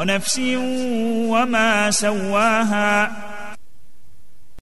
ونفس وما سواها